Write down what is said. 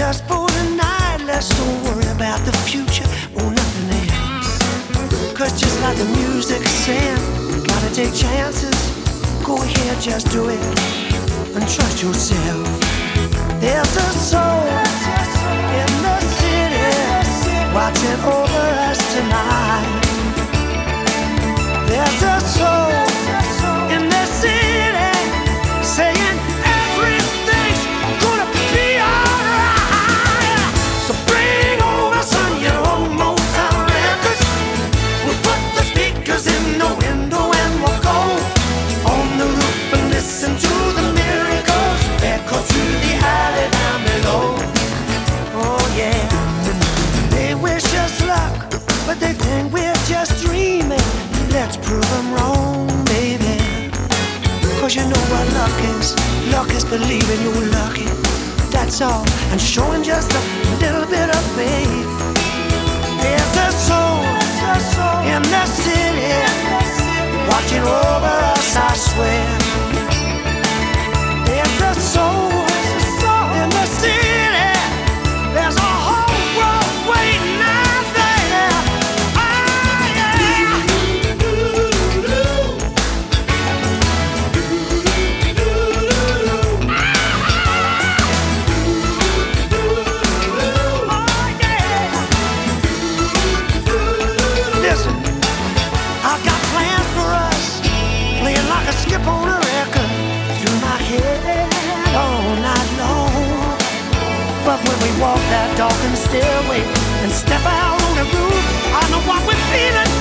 just for tonight. Let's don't worry about the future or nothing else. Cause just like the music saying, gotta take chances. Go ahead, just do it and trust yourself. There's a soul in the city watching over us tonight. Window and we'll go on the roof and listen to the miracles echo through the alley down below. Oh yeah, they wish us luck, but they think we're just dreaming. Let's prove them wrong, baby. Cause you know what luck is. Luck is believing you're lucky. That's all. And showing just a little bit of faith. There's a soul in the city a skip on a record through my head all night long. But when we walk that darkened stairway and step out on the roof, I know what we're feeling